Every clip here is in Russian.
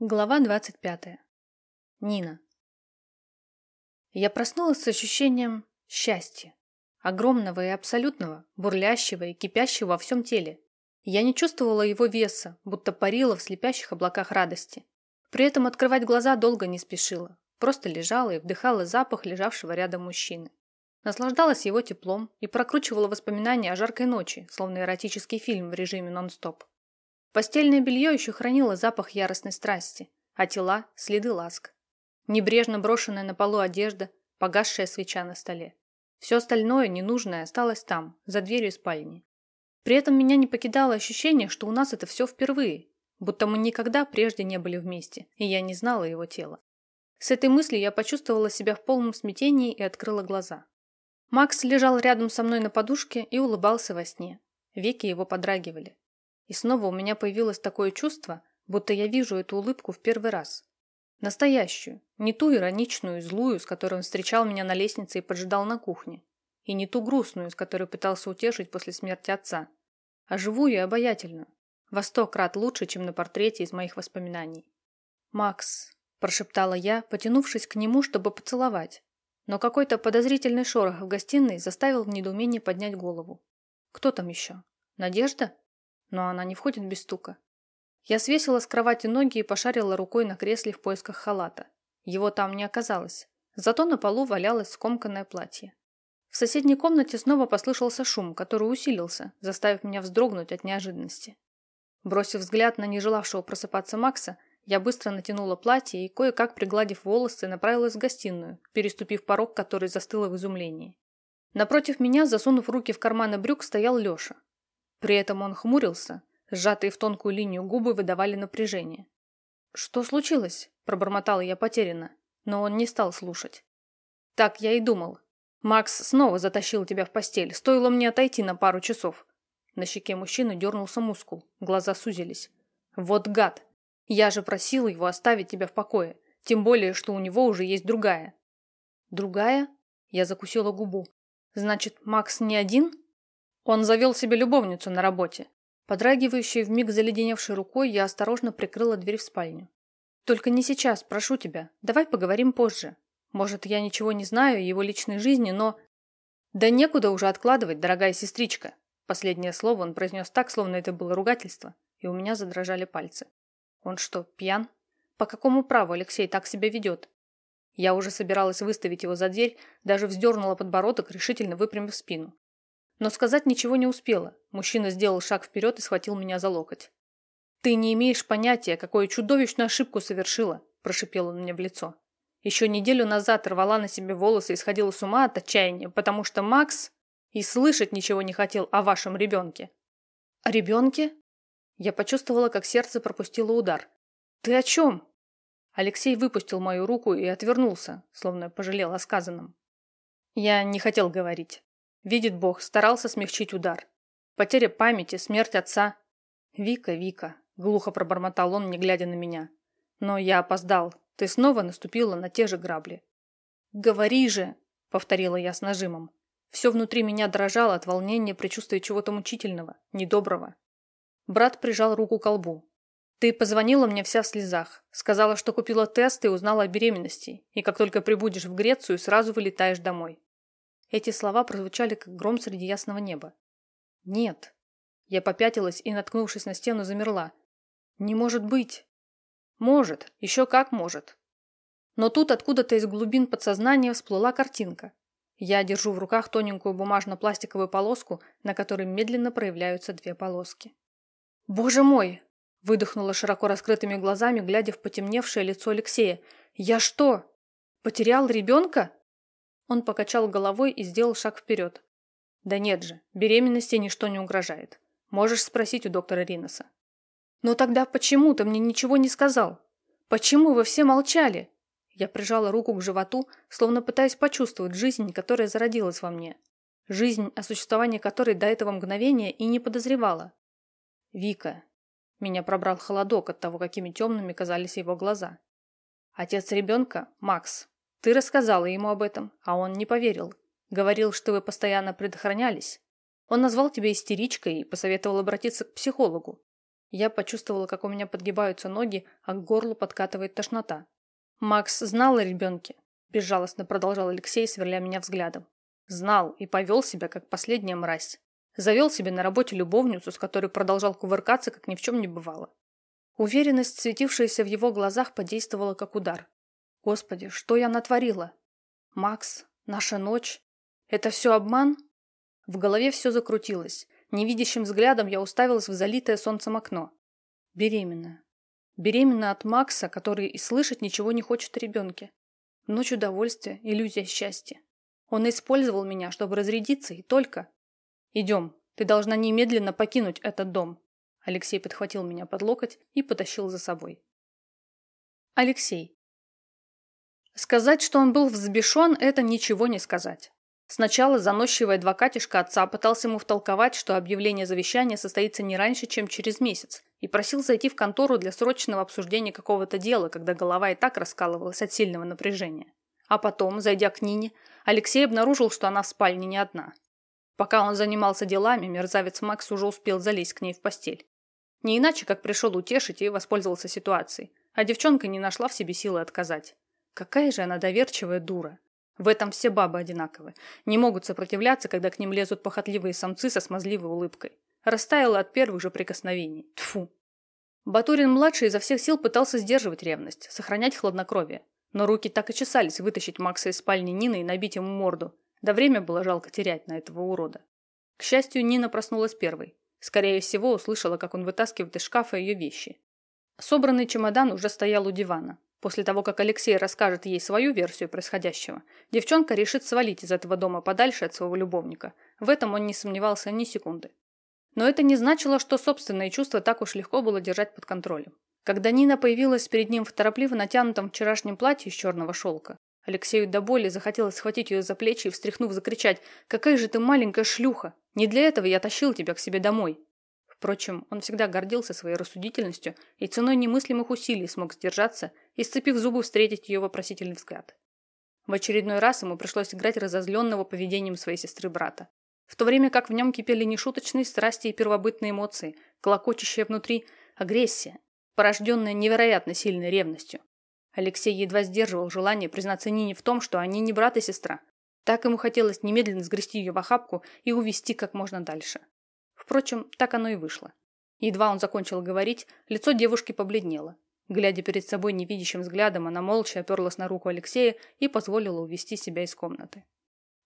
Глава 25. Нина. Я проснулась с ощущением счастья. Огромного и абсолютного, бурлящего и кипящего во всем теле. Я не чувствовала его веса, будто парила в слепящих облаках радости. При этом открывать глаза долго не спешила. Просто лежала и вдыхала запах лежавшего рядом мужчины. Наслаждалась его теплом и прокручивала воспоминания о жаркой ночи, словно эротический фильм в режиме нон-стоп. Постельное белье еще хранило запах яростной страсти, а тела – следы ласк. Небрежно брошенная на полу одежда, погасшая свеча на столе. Все остальное, ненужное, осталось там, за дверью спальни. При этом меня не покидало ощущение, что у нас это все впервые, будто мы никогда прежде не были вместе, и я не знала его тела. С этой мыслью я почувствовала себя в полном смятении и открыла глаза. Макс лежал рядом со мной на подушке и улыбался во сне. Веки его подрагивали. И снова у меня появилось такое чувство, будто я вижу эту улыбку в первый раз. Настоящую, не ту ироничную и злую, с которой он встречал меня на лестнице и поджидал на кухне, и не ту грустную, с которой пытался утешить после смерти отца, а живую и обаятельную, во сто крат лучше, чем на портрете из моих воспоминаний. «Макс», – прошептала я, потянувшись к нему, чтобы поцеловать, но какой-то подозрительный шорох в гостиной заставил в недоумении поднять голову. Кто там еще? Надежда? Но она не входит без стука. Я свесила с кровати ноги и пошарила рукой на кресле в поисках халата. Его там не оказалось. Зато на полу валялось скомканное платье. В соседней комнате снова послышался шум, который усилился, заставив меня вздрогнуть от неожиданности. Бросив взгляд на нежелавшего просыпаться Макса, я быстро натянула платье и, кое-как пригладив волосы, направилась в гостиную, переступив порог, который застыла в изумлении. Напротив меня, засунув руки в карманы брюк, стоял Леша. При этом он хмурился, сжатые в тонкую линию губы выдавали напряжение. «Что случилось?» – пробормотала я потерянно, но он не стал слушать. «Так я и думал. Макс снова затащил тебя в постель, стоило мне отойти на пару часов». На щеке мужчины дернулся мускул, глаза сузились. «Вот гад! Я же просил его оставить тебя в покое, тем более, что у него уже есть другая. Другая? Я закусила губу. Значит, Макс не один? Он завел себе любовницу на работе. Подрагивающей вмиг заледеневшей рукой, я осторожно прикрыла дверь в спальню. Только не сейчас, прошу тебя. Давай поговорим позже. Может, я ничего не знаю о его личной жизни, но... Да некуда уже откладывать, дорогая сестричка. Последнее слово он произнес так, словно это было ругательство, и у меня задрожали пальцы. Он что, пьян? По какому праву Алексей так себя ведет? Я уже собиралась выставить его за дверь, даже вздернула подбородок, решительно выпрямив спину. Но сказать ничего не успела. Мужчина сделал шаг вперед и схватил меня за локоть. «Ты не имеешь понятия, какую чудовищную ошибку совершила», – прошипел он мне в лицо. Еще неделю назад рвала на себе волосы и сходила с ума от отчаяния, потому что Макс и слышать ничего не хотел о вашем ребенке. О ребенке? Я почувствовала, как сердце пропустило удар. «Ты о чем?» Алексей выпустил мою руку и отвернулся, словно пожалел о сказанном. Я не хотел говорить. Видит Бог, старался смягчить удар. Потеря памяти, смерть отца. «Вика, Вика», — глухо пробормотал он, не глядя на меня. «Но я опоздал. Ты снова наступила на те же грабли». «Говори же!» — повторила я с нажимом. Все внутри меня дрожало от волнения, предчувствия чего-то мучительного, недоброго. Брат прижал руку к колбу. «Ты позвонила мне вся в слезах. Сказала, что купила тест и узнала о беременности. И как только прибудешь в Грецию, сразу вылетаешь домой». Эти слова прозвучали, как гром среди ясного неба. «Нет». Я попятилась и, наткнувшись на стену, замерла. «Не может быть». «Может. Еще как может». Но тут откуда-то из глубин подсознания всплыла картинка. Я держу в руках тоненькую бумажно-пластиковую полоску, на которой медленно проявляются две полоски. «Боже мой!» – выдохнула широко раскрытыми глазами, глядя в потемневшее лицо Алексея. «Я что, потерял ребенка?» Он покачал головой и сделал шаг вперед. «Да нет же, беременности ничто не угрожает. Можешь спросить у доктора Риноса». «Но тогда почему ты мне ничего не сказал? Почему вы все молчали?» Я прижала руку к животу, словно пытаясь почувствовать жизнь, которая зародилась во мне. Жизнь, о существовании которой до этого мгновения и не подозревала. Вика. Меня пробрал холодок от того, какими темными казались его глаза. Отец ребенка – Макс. Ты рассказала ему об этом, а он не поверил. Говорил, что вы постоянно предохранялись. Он назвал тебя истеричкой и посоветовал обратиться к психологу. Я почувствовала, как у меня подгибаются ноги, а к горлу подкатывает тошнота. «Макс знал о ребенке?» – безжалостно продолжал Алексей, сверля меня взглядом. Знал и повел себя, как последняя мразь. Завел себе на работе любовницу, с которой продолжал кувыркаться, как ни в чем не бывало. Уверенность, светившаяся в его глазах, подействовала как удар. Господи, что я натворила? Макс, наша ночь. Это все обман? В голове все закрутилось. Невидящим взглядом я уставилась в залитое солнцем окно. Беременная. Беременна от Макса, который и слышать ничего не хочет о ребенке. Ночь удовольствия, иллюзия счастья. Он использовал меня, чтобы разрядиться, и только. «Идем, ты должна немедленно покинуть этот дом». Алексей подхватил меня под локоть и потащил за собой. Алексей. Сказать, что он был взбешен, это ничего не сказать. Сначала заносчивый адвокатишка отца пытался ему втолковать, что объявление завещания состоится не раньше, чем через месяц, и просил зайти в контору для срочного обсуждения какого-то дела, когда голова и так раскалывалась от сильного напряжения. А потом, зайдя к Нине, Алексей обнаружил, что она в спальне не одна. Пока он занимался делами, мерзавец Макс уже успел залезть к ней в постель. Не иначе, как пришел утешить и воспользовался ситуацией. А девчонка не нашла в себе силы отказать. Какая же она доверчивая дура. В этом все бабы одинаковы. Не могут сопротивляться, когда к ним лезут похотливые самцы со смазливой улыбкой. Растаяла от первых же прикосновений. Тфу. Батурин-младший изо всех сил пытался сдерживать ревность, сохранять хладнокровие. Но руки так и чесались вытащить Макса из спальни Нины и набить ему морду, да время было жалко терять на этого урода. К счастью, Нина проснулась первой. Скорее всего, услышала, как он вытаскивает из шкафа ее вещи. Собранный чемодан уже стоял у дивана. После того, как Алексей расскажет ей свою версию происходящего, девчонка решит свалить из этого дома подальше от своего любовника. В этом он не сомневался ни секунды. Но это не значило, что собственные чувства так уж легко было держать под контролем. Когда Нина появилась перед ним в торопливо натянутом вчерашнем платье из черного шелка, Алексею до боли захотелось схватить ее за плечи и, встряхнув, закричать «Какая же ты маленькая шлюха! Не для этого я тащил тебя к себе домой!» Впрочем, он всегда гордился своей рассудительностью и ценой немыслимых усилий смог сдержаться и, сцепив зубы, встретить ее вопросительный взгляд. В очередной раз ему пришлось играть разозленного поведением своей сестры-брата. В то время как в нем кипели нешуточные страсти и первобытные эмоции, клокочущая внутри агрессия, порожденная невероятно сильной ревностью. Алексей едва сдерживал желание признаться Нине в том, что они не брат и сестра. Так ему хотелось немедленно сгрести ее в охапку и увести как можно дальше. Впрочем, так оно и вышло. Едва он закончил говорить, лицо девушки побледнело. Глядя перед собой невидящим взглядом, она молча оперлась на руку Алексея и позволила увести себя из комнаты.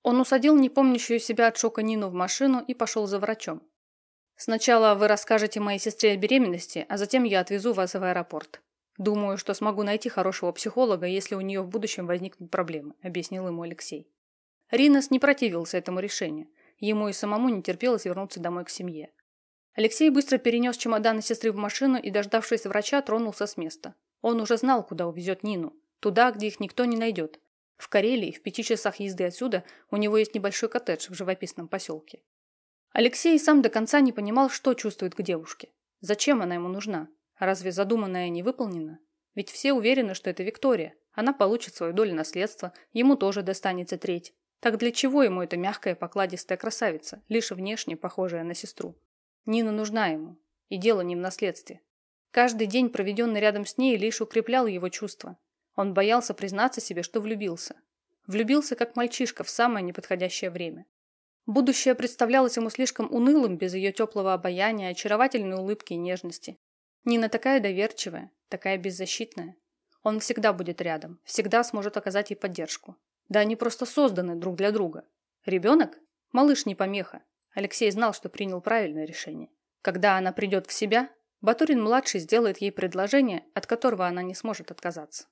Он усадил непомнящую себя от шока Нину в машину и пошел за врачом. «Сначала вы расскажете моей сестре о беременности, а затем я отвезу вас в аэропорт. «Думаю, что смогу найти хорошего психолога, если у нее в будущем возникнут проблемы», – объяснил ему Алексей. Ринос не противился этому решению. Ему и самому не терпелось вернуться домой к семье. Алексей быстро перенес чемоданы сестры в машину и, дождавшись врача, тронулся с места. Он уже знал, куда увезет Нину. Туда, где их никто не найдет. В Карелии, в пяти часах езды отсюда, у него есть небольшой коттедж в живописном поселке. Алексей сам до конца не понимал, что чувствует к девушке. Зачем она ему нужна? Разве задуманное не выполнено? Ведь все уверены, что это Виктория. Она получит свою долю наследства, ему тоже достанется треть. Так для чего ему эта мягкая покладистая красавица, лишь внешне похожая на сестру? Нина нужна ему. И дело не в наследстве. Каждый день, проведенный рядом с ней, лишь укреплял его чувства. Он боялся признаться себе, что влюбился. Влюбился, как мальчишка, в самое неподходящее время. Будущее представлялось ему слишком унылым без ее теплого обаяния, очаровательной улыбки и нежности. Нина такая доверчивая, такая беззащитная. Он всегда будет рядом, всегда сможет оказать ей поддержку. Да они просто созданы друг для друга. Ребенок? Малыш не помеха. Алексей знал, что принял правильное решение. Когда она придет в себя, Батурин-младший сделает ей предложение, от которого она не сможет отказаться.